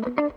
Ooh.